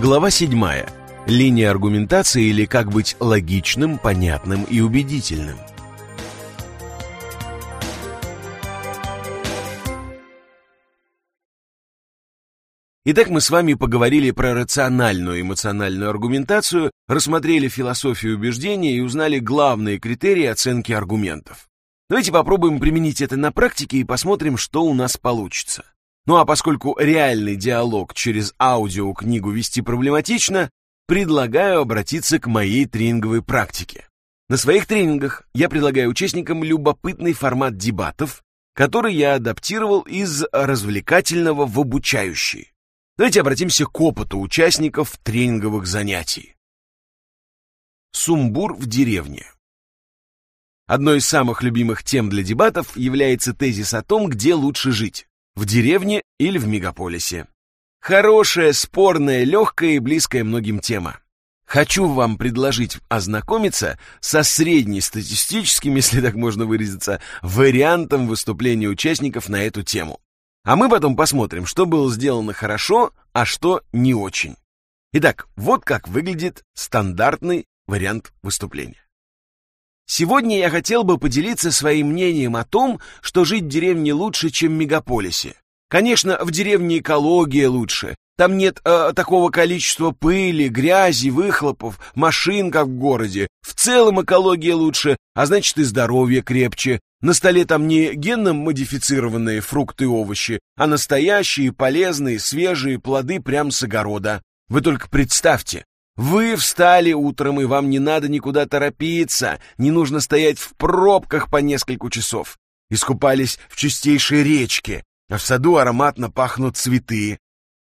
Глава 7. Линия аргументации или как быть логичным, понятным и убедительным. Итак, мы с вами поговорили про рациональную эмоциональную аргументацию, рассмотрели философию убеждения и узнали главные критерии оценки аргументов. Давайте попробуем применить это на практике и посмотрим, что у нас получится. Ну а поскольку реальный диалог через аудиокнигу вести проблематично, предлагаю обратиться к моей тренинговой практике. На своих тренингах я предлагаю участникам любопытный формат дебатов, который я адаптировал из развлекательного в обучающий. Давайте обратимся к опыту участников тренинговых занятий. Сумбур в деревне. Одной из самых любимых тем для дебатов является тезис о том, где лучше жить в деревне или в мегаполисе. Хорошая, спорная, легкая и близкая многим тема. Хочу вам предложить ознакомиться со среднестатистическим, если так можно выразиться, вариантом выступления участников на эту тему. А мы потом посмотрим, что было сделано хорошо, а что не очень. Итак, вот как выглядит стандартный вариант выступления. Сегодня я хотел бы поделиться своим мнением о том, что жить в деревне лучше, чем в мегаполисе. Конечно, в деревне экология лучше. Там нет э, такого количества пыли, грязи, выхлопов, машин, как в городе. В целом экология лучше, а значит и здоровье крепче. На столе там не генно модифицированные фрукты и овощи, а настоящие, полезные, свежие плоды прямо с огорода. Вы только представьте, вы встали утром, и вам не надо никуда торопиться, не нужно стоять в пробках по несколько часов. Искупались в чистейшей речке, а в саду ароматно пахнут цветы.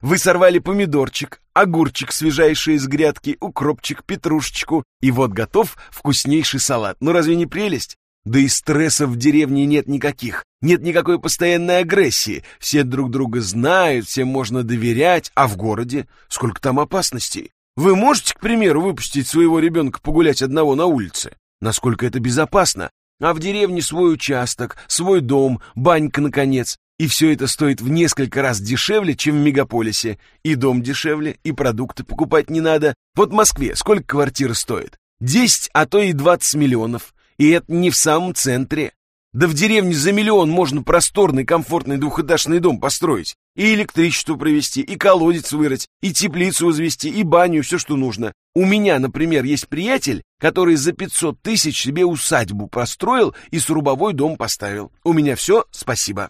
Вы сорвали помидорчик, огурчик свежайший из грядки, укропчик, петрушечку, и вот готов вкуснейший салат. Ну разве не прелесть? Да и стрессов в деревне нет никаких, нет никакой постоянной агрессии, все друг друга знают, всем можно доверять, а в городе сколько там опасностей. Вы можете, к примеру, выпустить своего ребенка погулять одного на улице? Насколько это безопасно? А в деревне свой участок, свой дом, банька, наконец. И все это стоит в несколько раз дешевле, чем в мегаполисе. И дом дешевле, и продукты покупать не надо. Вот в Москве сколько квартира стоит? 10, а то и 20 миллионов. И это не в самом центре. Да в деревне за миллион можно просторный, комфортный двухэтажный дом построить. И электричество провести, и колодец вырыть, и теплицу возвести, и баню, все, что нужно. У меня, например, есть приятель, который за 500 тысяч себе усадьбу построил и срубовой дом поставил. У меня все, спасибо.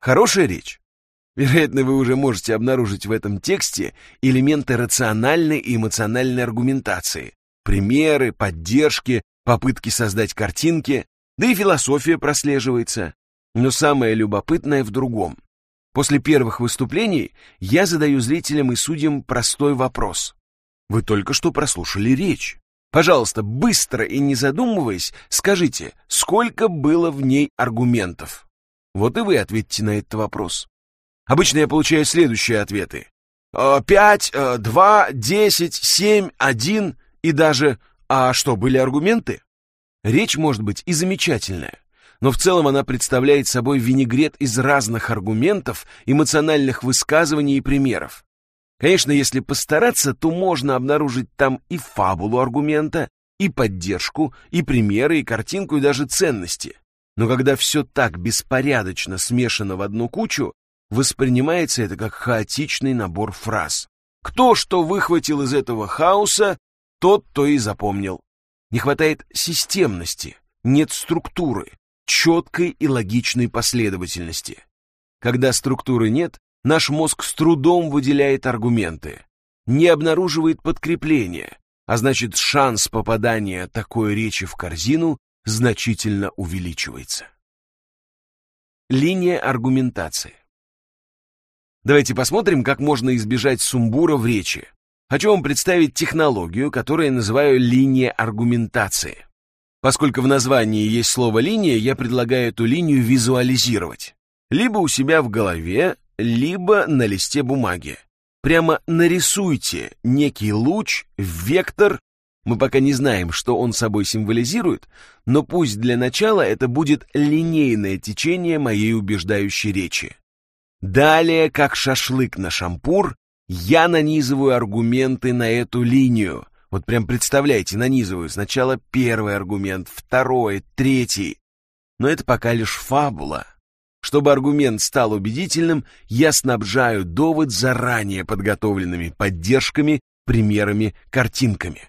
Хорошая речь. Вероятно, вы уже можете обнаружить в этом тексте элементы рациональной и эмоциональной аргументации, примеры, поддержки, попытки создать картинки, да и философия прослеживается. Но самое любопытное в другом. После первых выступлений я задаю зрителям и судьям простой вопрос. Вы только что прослушали речь. Пожалуйста, быстро и не задумываясь, скажите, сколько было в ней аргументов? Вот и вы ответьте на этот вопрос. Обычно я получаю следующие ответы. «Э, пять, э, два, десять, семь, один и даже «А что, были аргументы?» Речь может быть и замечательная, но в целом она представляет собой винегрет из разных аргументов, эмоциональных высказываний и примеров. Конечно, если постараться, то можно обнаружить там и фабулу аргумента, и поддержку, и примеры, и картинку, и даже ценности. Но когда все так беспорядочно смешано в одну кучу, воспринимается это как хаотичный набор фраз. Кто что выхватил из этого хаоса, тот то и запомнил. Не хватает системности, нет структуры, четкой и логичной последовательности. Когда структуры нет, наш мозг с трудом выделяет аргументы, не обнаруживает подкрепления, а значит шанс попадания такой речи в корзину значительно увеличивается. Линия аргументации. Давайте посмотрим, как можно избежать сумбура в речи, Хочу вам представить технологию, которую я называю линия аргументации. Поскольку в названии есть слово «линия», я предлагаю эту линию визуализировать. Либо у себя в голове, либо на листе бумаги. Прямо нарисуйте некий луч, вектор. Мы пока не знаем, что он собой символизирует, но пусть для начала это будет линейное течение моей убеждающей речи. Далее, как шашлык на шампур, Я нанизываю аргументы на эту линию. Вот прям представляете, нанизываю сначала первый аргумент, второй, третий. Но это пока лишь фабула. Чтобы аргумент стал убедительным, я снабжаю довод заранее подготовленными поддержками, примерами, картинками.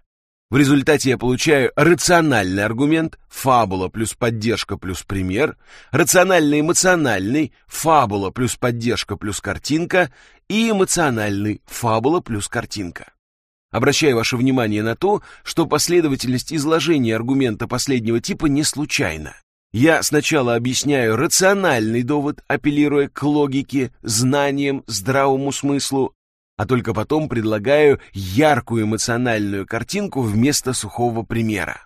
В результате я получаю рациональный аргумент, фабула плюс поддержка плюс пример, рационально-эмоциональный, фабула плюс поддержка плюс картинка и эмоциональный, фабула плюс картинка. Обращаю ваше внимание на то, что последовательность изложения аргумента последнего типа не случайна. Я сначала объясняю рациональный довод, апеллируя к логике, знаниям, здравому смыслу, а только потом предлагаю яркую эмоциональную картинку вместо сухого примера.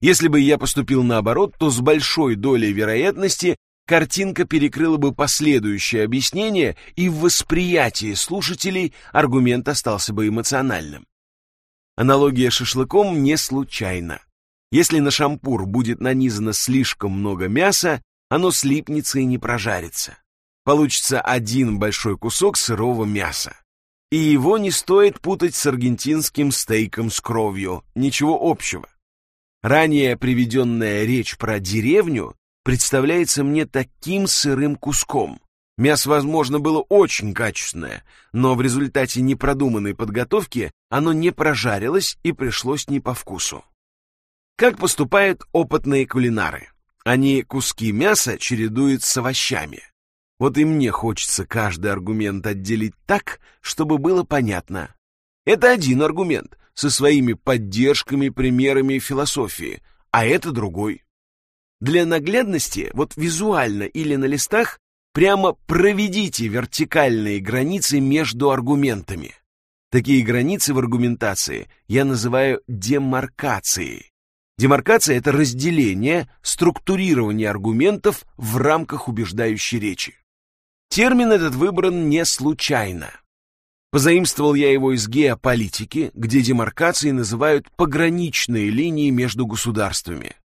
Если бы я поступил наоборот, то с большой долей вероятности картинка перекрыла бы последующее объяснение, и в восприятии слушателей аргумент остался бы эмоциональным. Аналогия с шашлыком не случайна. Если на шампур будет нанизано слишком много мяса, оно слипнется и не прожарится. Получится один большой кусок сырого мяса. И его не стоит путать с аргентинским стейком с кровью, ничего общего. Ранее приведенная речь про деревню представляется мне таким сырым куском. Мясо, возможно, было очень качественное, но в результате непродуманной подготовки оно не прожарилось и пришлось не по вкусу. Как поступают опытные кулинары? Они куски мяса чередуют с овощами. Вот и мне хочется каждый аргумент отделить так, чтобы было понятно. Это один аргумент со своими поддержками, примерами философии, а это другой. Для наглядности, вот визуально или на листах, прямо проведите вертикальные границы между аргументами. Такие границы в аргументации я называю демаркацией. Демаркация — это разделение, структурирование аргументов в рамках убеждающей речи. Термин этот выбран не случайно. Позаимствовал я его из геополитики, где демаркации называют пограничные линии между государствами.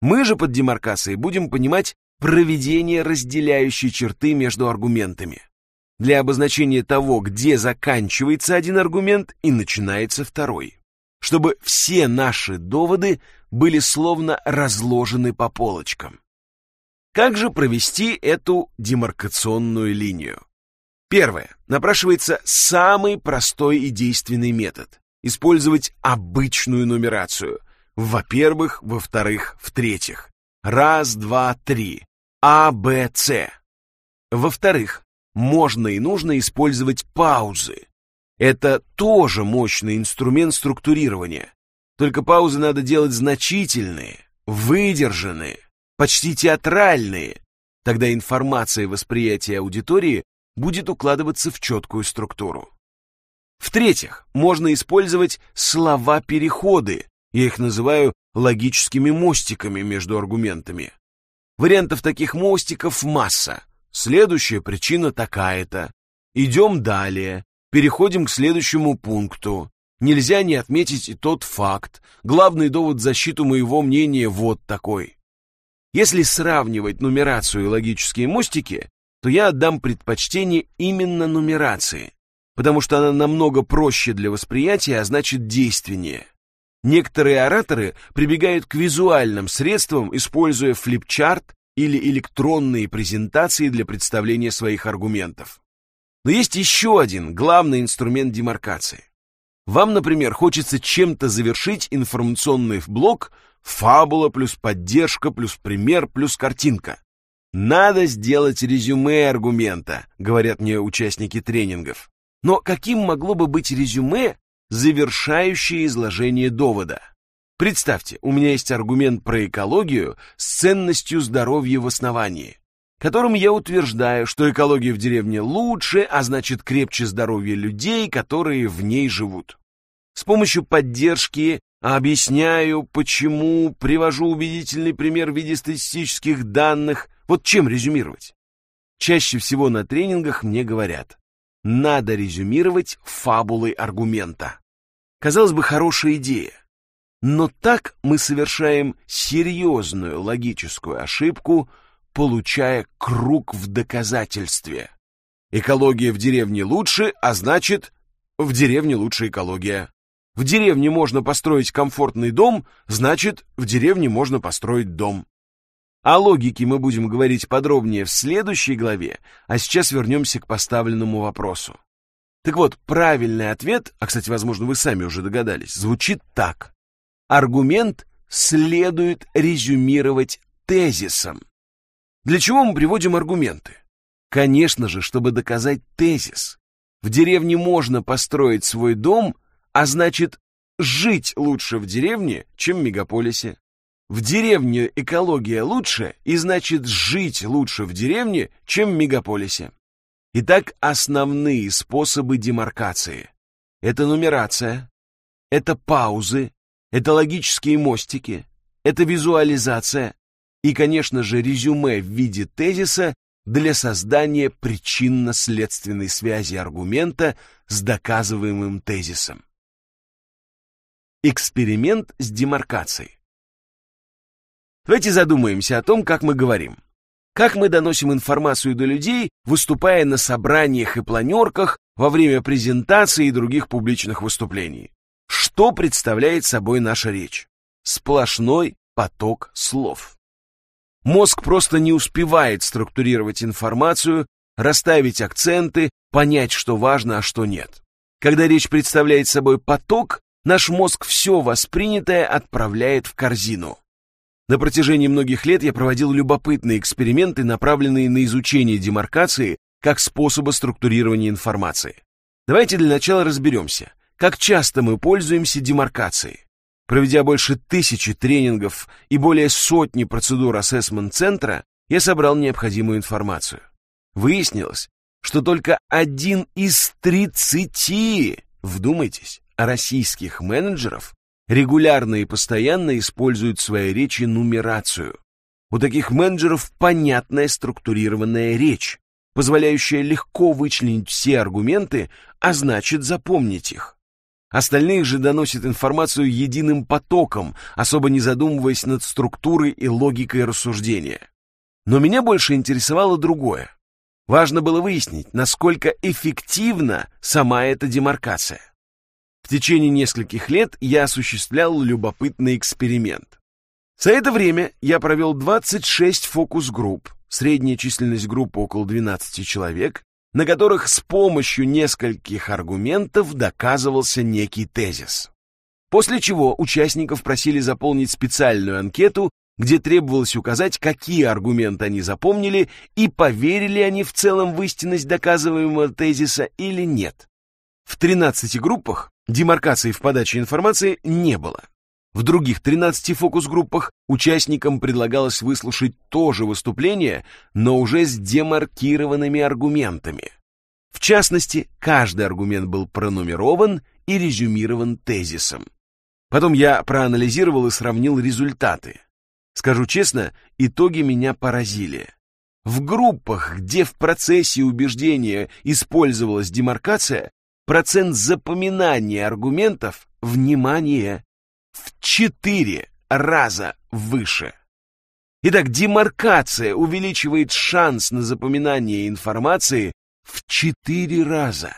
Мы же под демаркацией будем понимать проведение разделяющей черты между аргументами. Для обозначения того, где заканчивается один аргумент и начинается второй. Чтобы все наши доводы были словно разложены по полочкам. Как же провести эту демаркационную линию? Первое. Напрашивается самый простой и действенный метод. Использовать обычную нумерацию. Во-первых, во-вторых, в-третьих. Раз, два, три. А, Б, С. Во-вторых, можно и нужно использовать паузы. Это тоже мощный инструмент структурирования. Только паузы надо делать значительные, выдержанные, почти театральные, тогда информация и восприятие аудитории будет укладываться в четкую структуру. В-третьих, можно использовать слова-переходы, я их называю логическими мостиками между аргументами. Вариантов таких мостиков масса. Следующая причина такая-то. Идем далее, переходим к следующему пункту. Нельзя не отметить и тот факт. Главный довод в защиту моего мнения вот такой. Если сравнивать нумерацию и логические мостики, то я отдам предпочтение именно нумерации, потому что она намного проще для восприятия, а значит действеннее. Некоторые ораторы прибегают к визуальным средствам, используя флипчарт или электронные презентации для представления своих аргументов. Но есть еще один главный инструмент демаркации. Вам, например, хочется чем-то завершить информационный блок Фабула плюс поддержка плюс пример плюс картинка. Надо сделать резюме аргумента, говорят мне участники тренингов. Но каким могло бы быть резюме, завершающее изложение довода? Представьте, у меня есть аргумент про экологию с ценностью здоровья в основании, которым я утверждаю, что экология в деревне лучше, а значит крепче здоровье людей, которые в ней живут. С помощью поддержки объясняю, почему, привожу убедительный пример в виде статистических данных. Вот чем резюмировать? Чаще всего на тренингах мне говорят, надо резюмировать фабулой аргумента. Казалось бы, хорошая идея. Но так мы совершаем серьезную логическую ошибку, получая круг в доказательстве. Экология в деревне лучше, а значит, в деревне лучше экология. В деревне можно построить комфортный дом, значит, в деревне можно построить дом. О логике мы будем говорить подробнее в следующей главе, а сейчас вернемся к поставленному вопросу. Так вот, правильный ответ, а, кстати, возможно, вы сами уже догадались, звучит так. Аргумент следует резюмировать тезисом. Для чего мы приводим аргументы? Конечно же, чтобы доказать тезис. В деревне можно построить свой дом, а значит, жить лучше в деревне, чем в мегаполисе. В деревне экология лучше, и значит жить лучше в деревне, чем в мегаполисе. Итак, основные способы демаркации. Это нумерация, это паузы, это логические мостики, это визуализация и, конечно же, резюме в виде тезиса для создания причинно-следственной связи аргумента с доказываемым тезисом. Эксперимент с демаркацией. Давайте задумаемся о том, как мы говорим. Как мы доносим информацию до людей, выступая на собраниях и планерках, во время презентаций и других публичных выступлений. Что представляет собой наша речь? Сплошной поток слов. Мозг просто не успевает структурировать информацию, расставить акценты, понять, что важно, а что нет. Когда речь представляет собой поток, наш мозг все воспринятое отправляет в корзину. На протяжении многих лет я проводил любопытные эксперименты, направленные на изучение демаркации как способа структурирования информации. Давайте для начала разберемся, как часто мы пользуемся демаркацией. Проведя больше тысячи тренингов и более сотни процедур ассессмент-центра, я собрал необходимую информацию. Выяснилось, что только один из тридцати, вдумайтесь, российских менеджеров регулярно и постоянно используют в своей речи нумерацию. У таких менеджеров понятная структурированная речь, позволяющая легко вычленить все аргументы, а значит запомнить их. Остальные же доносят информацию единым потоком, особо не задумываясь над структурой и логикой рассуждения. Но меня больше интересовало другое. Важно было выяснить, насколько эффективна сама эта демаркация. В течение нескольких лет я осуществлял любопытный эксперимент. За это время я провел 26 фокус-групп, средняя численность группы около 12 человек, на которых с помощью нескольких аргументов доказывался некий тезис. После чего участников просили заполнить специальную анкету, где требовалось указать, какие аргументы они запомнили и поверили они в целом в истинность доказываемого тезиса или нет. В 13 группах демаркации в подаче информации не было. В других 13 фокус-группах участникам предлагалось выслушать то же выступление, но уже с демаркированными аргументами. В частности, каждый аргумент был пронумерован и резюмирован тезисом. Потом я проанализировал и сравнил результаты. Скажу честно, итоги меня поразили. В группах, где в процессе убеждения использовалась демаркация, процент запоминания аргументов, внимание, в четыре раза выше. Итак, демаркация увеличивает шанс на запоминание информации в четыре раза.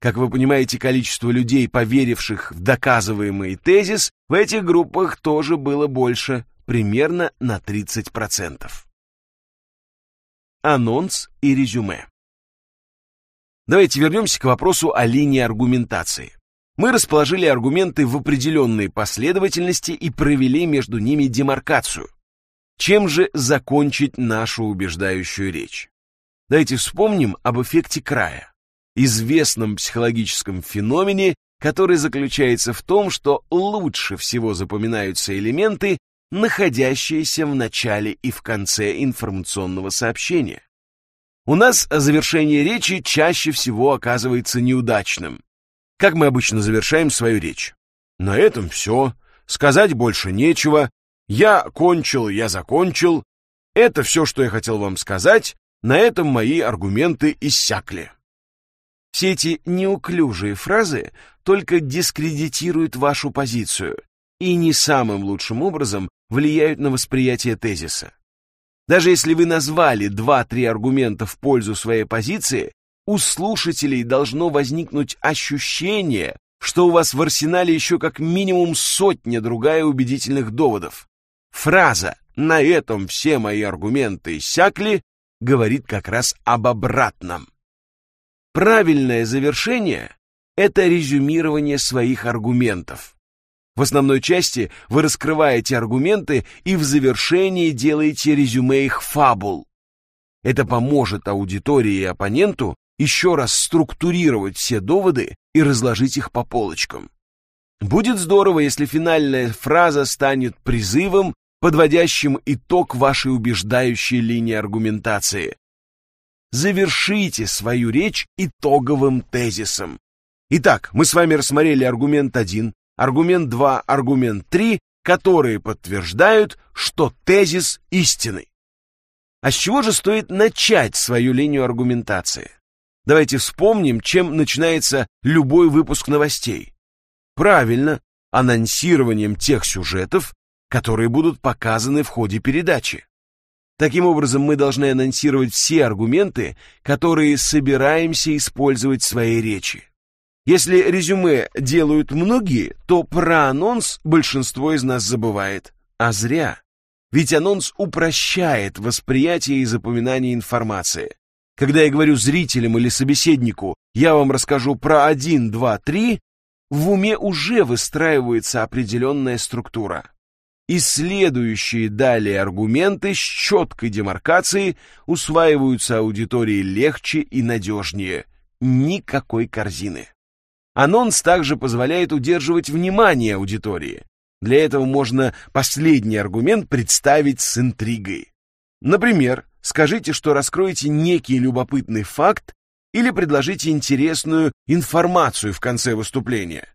Как вы понимаете, количество людей, поверивших в доказываемый тезис, в этих группах тоже было больше, примерно на 30%. Анонс и резюме. Давайте вернемся к вопросу о линии аргументации. Мы расположили аргументы в определенной последовательности и провели между ними демаркацию. Чем же закончить нашу убеждающую речь? Давайте вспомним об эффекте края, известном психологическом феномене, который заключается в том, что лучше всего запоминаются элементы, находящиеся в начале и в конце информационного сообщения. У нас завершение речи чаще всего оказывается неудачным. Как мы обычно завершаем свою речь? На этом все. Сказать больше нечего. Я кончил, я закончил. Это все, что я хотел вам сказать. На этом мои аргументы иссякли. Все эти неуклюжие фразы только дискредитируют вашу позицию и не самым лучшим образом влияют на восприятие тезиса. Даже если вы назвали два-три аргумента в пользу своей позиции, у слушателей должно возникнуть ощущение, что у вас в арсенале еще как минимум сотня другая убедительных доводов. Фраза «на этом все мои аргументы иссякли» говорит как раз об обратном. Правильное завершение – это резюмирование своих аргументов. В основной части вы раскрываете аргументы и в завершении делаете резюме их фабул. Это поможет аудитории и оппоненту еще раз структурировать все доводы и разложить их по полочкам. Будет здорово, если финальная фраза станет призывом, подводящим итог вашей убеждающей линии аргументации. Завершите свою речь итоговым тезисом. Итак, мы с вами рассмотрели аргумент 1, аргумент 2, аргумент 3, которые подтверждают, что тезис истинный. А с чего же стоит начать свою линию аргументации? Давайте вспомним, чем начинается любой выпуск новостей. Правильно, анонсированием тех сюжетов, которые будут показаны в ходе передачи. Таким образом, мы должны анонсировать все аргументы, которые собираемся использовать в своей речи. Если резюме делают многие, то про анонс большинство из нас забывает. А зря. Ведь анонс упрощает восприятие и запоминание информации. Когда я говорю зрителям или собеседнику, я вам расскажу про 1, 2, 3, в уме уже выстраивается определенная структура. И следующие далее аргументы с четкой демаркацией усваиваются аудитории легче и надежнее. Никакой корзины. Анонс также позволяет удерживать внимание аудитории. Для этого можно последний аргумент представить с интригой. Например, скажите, что раскроете некий любопытный факт или предложите интересную информацию в конце выступления.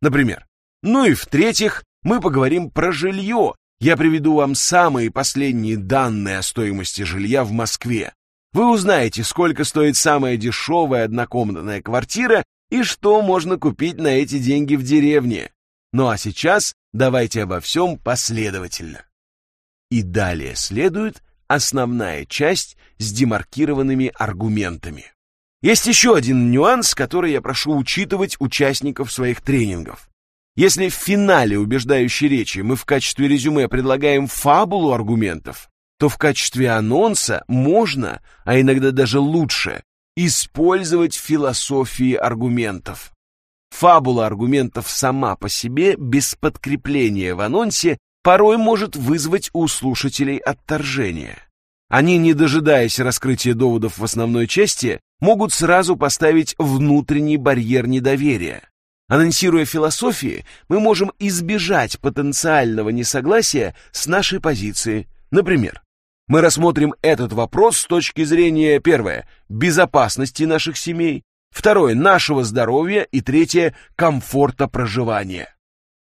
Например, ну и в-третьих, мы поговорим про жилье. Я приведу вам самые последние данные о стоимости жилья в Москве. Вы узнаете, сколько стоит самая дешевая однокомнатная квартира и что можно купить на эти деньги в деревне. Ну а сейчас давайте обо всем последовательно. И далее следует основная часть с демаркированными аргументами. Есть еще один нюанс, который я прошу учитывать участников своих тренингов. Если в финале убеждающей речи мы в качестве резюме предлагаем фабулу аргументов, то в качестве анонса можно, а иногда даже лучше, использовать философии аргументов. Фабула аргументов сама по себе, без подкрепления в анонсе, порой может вызвать у слушателей отторжение. Они, не дожидаясь раскрытия доводов в основной части, могут сразу поставить внутренний барьер недоверия. Анонсируя философии, мы можем избежать потенциального несогласия с нашей позиции. Например, мы рассмотрим этот вопрос с точки зрения, первое, безопасности наших семей, второе, нашего здоровья и третье, комфорта проживания.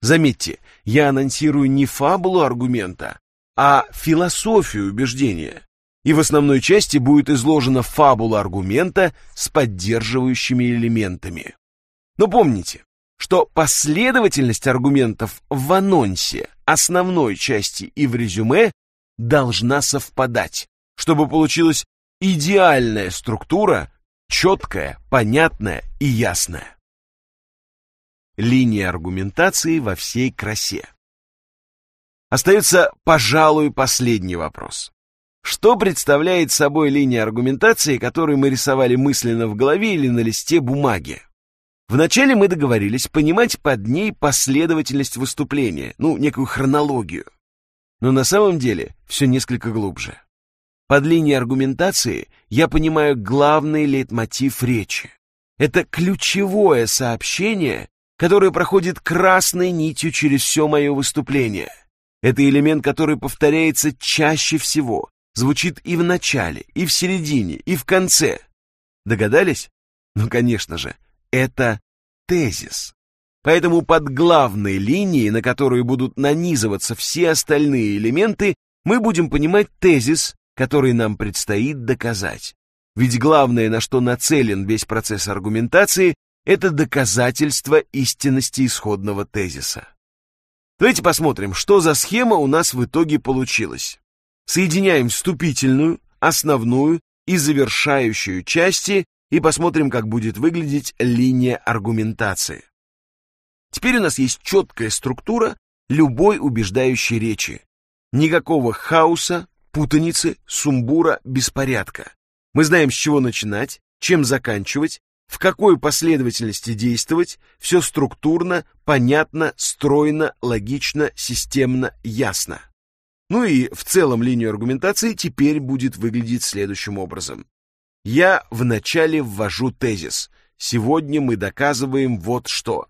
Заметьте, я анонсирую не фабулу аргумента, а философию убеждения. И в основной части будет изложена фабула аргумента с поддерживающими элементами. Но помните, что последовательность аргументов в анонсе, основной части и в резюме должна совпадать, чтобы получилась идеальная структура, четкая, понятная и ясная. Линия аргументации во всей красе. Остается, пожалуй, последний вопрос. Что представляет собой линия аргументации, которую мы рисовали мысленно в голове или на листе бумаги? Вначале мы договорились понимать под ней последовательность выступления, ну, некую хронологию. Но на самом деле все несколько глубже. Под линией аргументации я понимаю главный лейтмотив речи. Это ключевое сообщение, которое проходит красной нитью через все мое выступление. Это элемент, который повторяется чаще всего, звучит и в начале, и в середине, и в конце. Догадались? Ну, конечно же, это тезис. Поэтому под главной линией, на которую будут нанизываться все остальные элементы, мы будем понимать тезис, который нам предстоит доказать. Ведь главное, на что нацелен весь процесс аргументации, это доказательство истинности исходного тезиса. Давайте посмотрим, что за схема у нас в итоге получилась. Соединяем вступительную, основную и завершающую части и посмотрим, как будет выглядеть линия аргументации. Теперь у нас есть четкая структура любой убеждающей речи. Никакого хаоса, путаницы, сумбура, беспорядка. Мы знаем, с чего начинать, чем заканчивать, в какой последовательности действовать, все структурно, понятно, стройно, логично, системно, ясно. Ну и в целом линию аргументации теперь будет выглядеть следующим образом. Я вначале ввожу тезис. Сегодня мы доказываем вот что.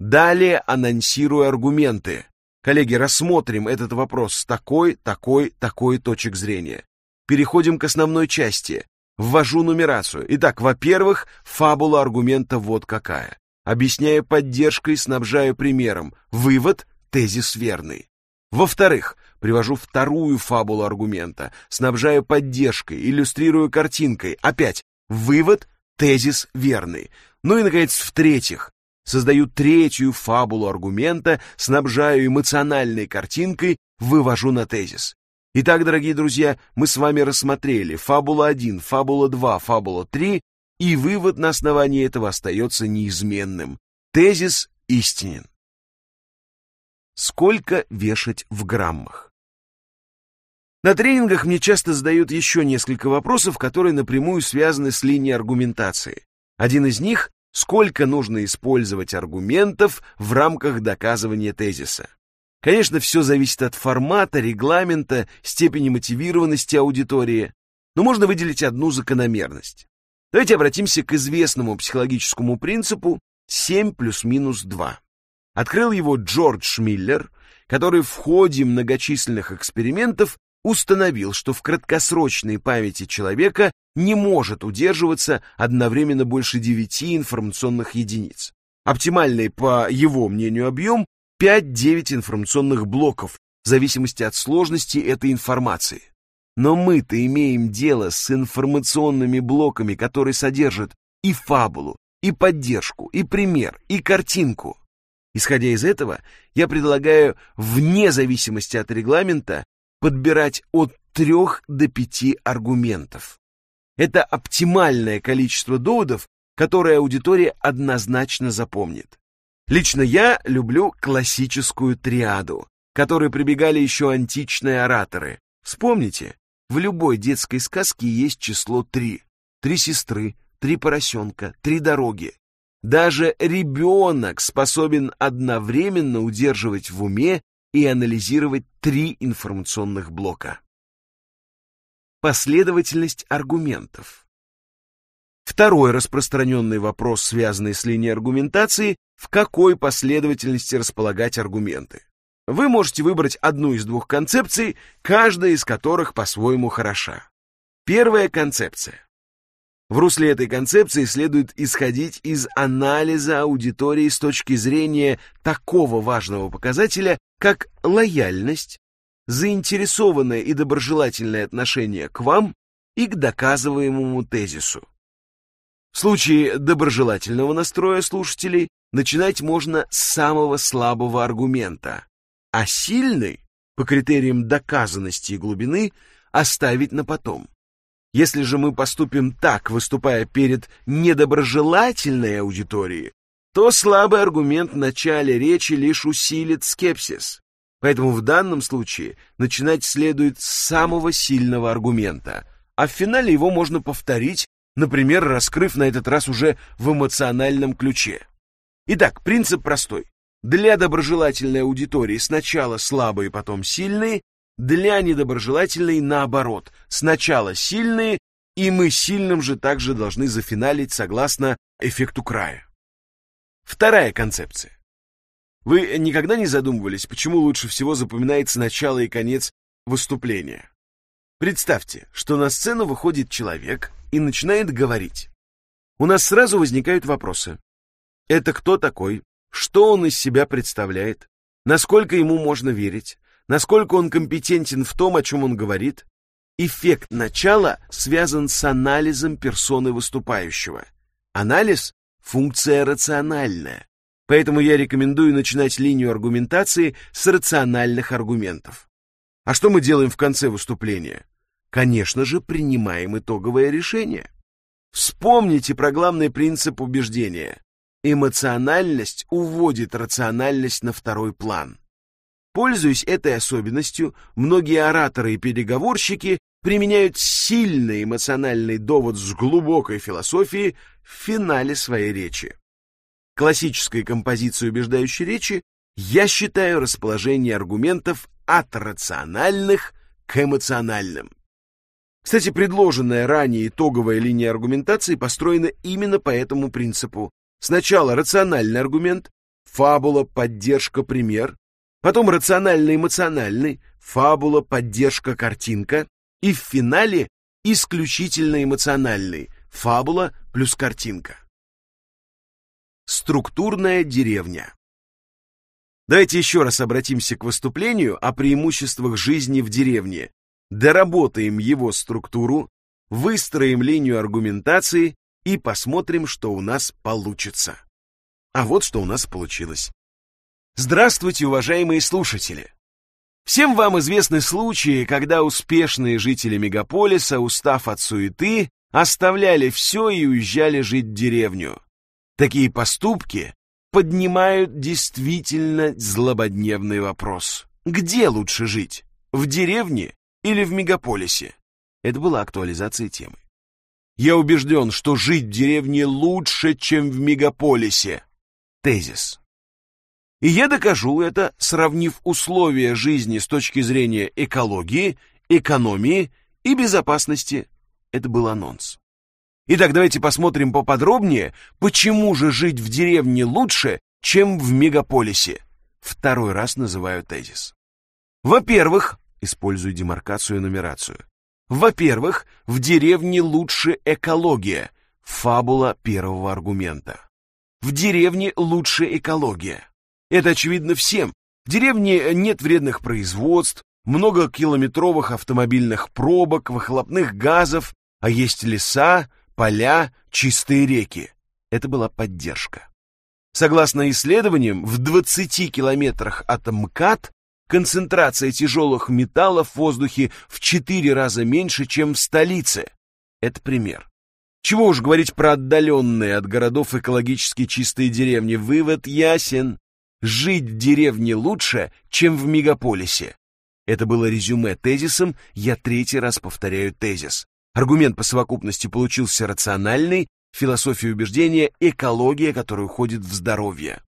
Далее анонсирую аргументы. Коллеги, рассмотрим этот вопрос с такой, такой, такой точек зрения. Переходим к основной части. Ввожу нумерацию. Итак, во-первых, фабула аргумента вот какая. Объясняю поддержкой, снабжаю примером. Вывод – тезис верный. Во-вторых, привожу вторую фабулу аргумента, снабжаю поддержкой, иллюстрирую картинкой. Опять, вывод – тезис верный. Ну и, наконец, в-третьих, создаю третью фабулу аргумента, снабжаю эмоциональной картинкой, вывожу на тезис. Итак, дорогие друзья, мы с вами рассмотрели фабула 1, фабула 2, фабула 3, и вывод на основании этого остается неизменным. Тезис истинен. Сколько вешать в граммах? На тренингах мне часто задают еще несколько вопросов, которые напрямую связаны с линией аргументации. Один из них – сколько нужно использовать аргументов в рамках доказывания тезиса. Конечно, все зависит от формата, регламента, степени мотивированности аудитории, но можно выделить одну закономерность. Давайте обратимся к известному психологическому принципу 7 плюс-минус 2. Открыл его Джордж Миллер, который в ходе многочисленных экспериментов установил, что в краткосрочной памяти человека не может удерживаться одновременно больше 9 информационных единиц. Оптимальный, по его мнению, объем 5-9 информационных блоков, в зависимости от сложности этой информации. Но мы-то имеем дело с информационными блоками, которые содержат и фабулу, и поддержку, и пример, и картинку. Исходя из этого, я предлагаю, вне зависимости от регламента, подбирать от 3 до 5 аргументов. Это оптимальное количество доводов, которое аудитория однозначно запомнит. Лично я люблю классическую триаду, которой прибегали еще античные ораторы. Вспомните, в любой детской сказке есть число три. Три сестры, три поросенка, три дороги. Даже ребенок способен одновременно удерживать в уме и анализировать три информационных блока. Последовательность аргументов. Второй распространенный вопрос, связанный с линией аргументации, в какой последовательности располагать аргументы. Вы можете выбрать одну из двух концепций, каждая из которых по-своему хороша. Первая концепция. В русле этой концепции следует исходить из анализа аудитории с точки зрения такого важного показателя, как лояльность, заинтересованное и доброжелательное отношение к вам и к доказываемому тезису. В случае доброжелательного настроя слушателей начинать можно с самого слабого аргумента, а сильный, по критериям доказанности и глубины, оставить на потом. Если же мы поступим так, выступая перед недоброжелательной аудиторией, то слабый аргумент в начале речи лишь усилит скепсис. Поэтому в данном случае начинать следует с самого сильного аргумента, а в финале его можно повторить например, раскрыв на этот раз уже в эмоциональном ключе. Итак, принцип простой. Для доброжелательной аудитории сначала слабые, потом сильные, для недоброжелательной наоборот. Сначала сильные, и мы сильным же также должны зафиналить согласно эффекту края. Вторая концепция. Вы никогда не задумывались, почему лучше всего запоминается начало и конец выступления? Представьте, что на сцену выходит человек, и начинает говорить. У нас сразу возникают вопросы. Это кто такой? Что он из себя представляет? Насколько ему можно верить? Насколько он компетентен в том, о чем он говорит? Эффект начала связан с анализом персоны выступающего. Анализ – функция рациональная. Поэтому я рекомендую начинать линию аргументации с рациональных аргументов. А что мы делаем в конце выступления? конечно же, принимаем итоговое решение. Вспомните про главный принцип убеждения. Эмоциональность уводит рациональность на второй план. Пользуясь этой особенностью, многие ораторы и переговорщики применяют сильный эмоциональный довод с глубокой философией в финале своей речи. Классической композицией убеждающей речи я считаю расположение аргументов от рациональных к эмоциональным. Кстати, предложенная ранее итоговая линия аргументации построена именно по этому принципу. Сначала рациональный аргумент, фабула, поддержка, пример, потом рационально-эмоциональный, фабула, поддержка, картинка, и в финале исключительно эмоциональный, фабула плюс картинка. Структурная деревня. Давайте еще раз обратимся к выступлению о преимуществах жизни в деревне, доработаем его структуру, выстроим линию аргументации и посмотрим, что у нас получится. А вот что у нас получилось. Здравствуйте, уважаемые слушатели! Всем вам известны случаи, когда успешные жители мегаполиса, устав от суеты, оставляли все и уезжали жить в деревню. Такие поступки поднимают действительно злободневный вопрос. Где лучше жить? В деревне или в мегаполисе? Это была актуализация темы. Я убежден, что жить в деревне лучше, чем в мегаполисе. Тезис. И я докажу это, сравнив условия жизни с точки зрения экологии, экономии и безопасности. Это был анонс. Итак, давайте посмотрим поподробнее, почему же жить в деревне лучше, чем в мегаполисе. Второй раз называю тезис. Во-первых, использую демаркацию и нумерацию. Во-первых, в деревне лучше экология. Фабула первого аргумента. В деревне лучше экология. Это очевидно всем. В деревне нет вредных производств, много километровых автомобильных пробок, выхлопных газов, а есть леса, поля, чистые реки. Это была поддержка. Согласно исследованиям, в 20 километрах от МКАД концентрация тяжелых металлов в воздухе в 4 раза меньше, чем в столице. Это пример. Чего уж говорить про отдаленные от городов экологически чистые деревни. Вывод ясен жить в деревне лучше, чем в мегаполисе. Это было резюме тезисом, я третий раз повторяю тезис. Аргумент по совокупности получился рациональный, философия убеждения, экология, которая уходит в здоровье.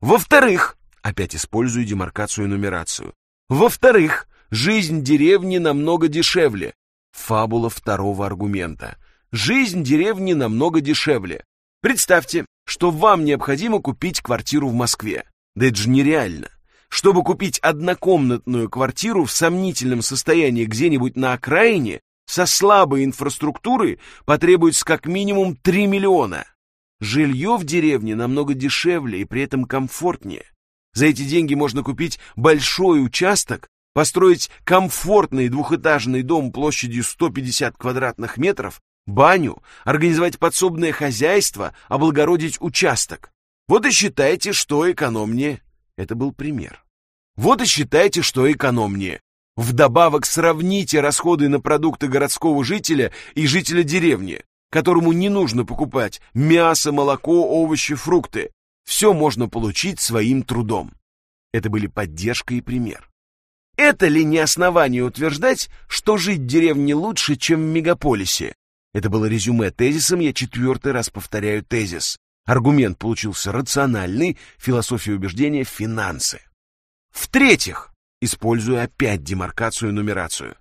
Во-вторых, опять использую демаркацию и нумерацию. Во-вторых, жизнь деревни намного дешевле. Фабула второго аргумента. Жизнь деревни намного дешевле. Представьте, что вам необходимо купить квартиру в Москве. Да это же нереально. Чтобы купить однокомнатную квартиру в сомнительном состоянии где-нибудь на окраине, со слабой инфраструктурой потребуется как минимум 3 миллиона. Жилье в деревне намного дешевле и при этом комфортнее. За эти деньги можно купить большой участок, построить комфортный двухэтажный дом площадью 150 квадратных метров баню, организовать подсобное хозяйство, облагородить участок. Вот и считайте, что экономнее. Это был пример. Вот и считайте, что экономнее. Вдобавок сравните расходы на продукты городского жителя и жителя деревни, которому не нужно покупать мясо, молоко, овощи, фрукты. Все можно получить своим трудом. Это были поддержка и пример. Это ли не основание утверждать, что жить в деревне лучше, чем в мегаполисе? Это было резюме тезисом, я четвертый раз повторяю тезис. Аргумент получился рациональный, философия убеждения — финансы. В-третьих, используя опять демаркацию и нумерацию.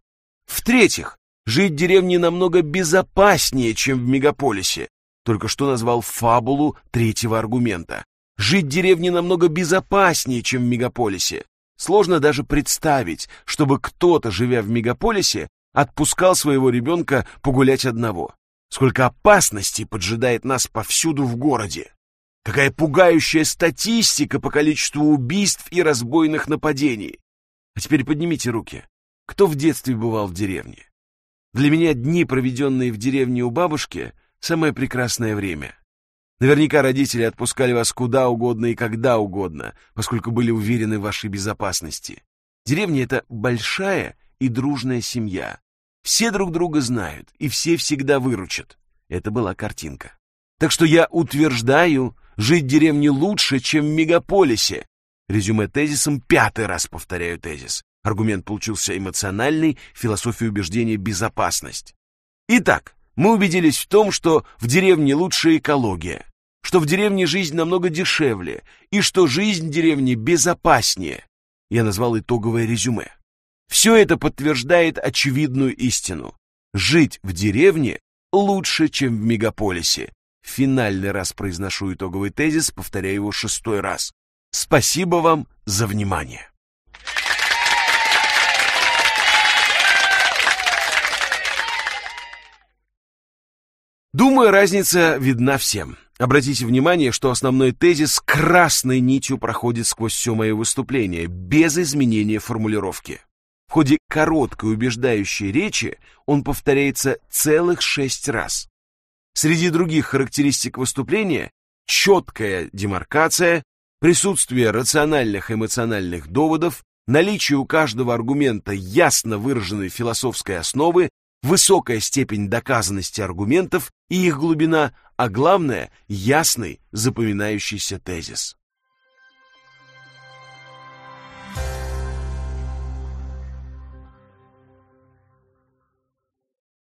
В-третьих, жить в деревне намного безопаснее, чем в мегаполисе. Только что назвал фабулу третьего аргумента. Жить в деревне намного безопаснее, чем в мегаполисе. Сложно даже представить, чтобы кто-то, живя в мегаполисе, отпускал своего ребенка погулять одного. Сколько опасностей поджидает нас повсюду в городе. Какая пугающая статистика по количеству убийств и разбойных нападений. А теперь поднимите руки. Кто в детстве бывал в деревне? Для меня дни, проведенные в деревне у бабушки, самое прекрасное время. Наверняка родители отпускали вас куда угодно и когда угодно, поскольку были уверены в вашей безопасности. Деревня — это большая и дружная семья, все друг друга знают, и все всегда выручат. Это была картинка. Так что я утверждаю, жить в деревне лучше, чем в мегаполисе. Резюме тезисом пятый раз повторяю тезис. Аргумент получился эмоциональный, философия убеждения безопасность. Итак, мы убедились в том, что в деревне лучшая экология, что в деревне жизнь намного дешевле и что жизнь в деревне безопаснее. Я назвал итоговое резюме. Все это подтверждает очевидную истину. Жить в деревне лучше, чем в мегаполисе. Финальный раз произношу итоговый тезис, повторяю его шестой раз. Спасибо вам за внимание. Думаю, разница видна всем. Обратите внимание, что основной тезис красной нитью проходит сквозь все мое выступление, без изменения формулировки. В ходе короткой убеждающей речи он повторяется целых шесть раз. Среди других характеристик выступления четкая демаркация, присутствие рациональных эмоциональных доводов, наличие у каждого аргумента ясно выраженной философской основы, высокая степень доказанности аргументов и их глубина, а главное, ясный запоминающийся тезис.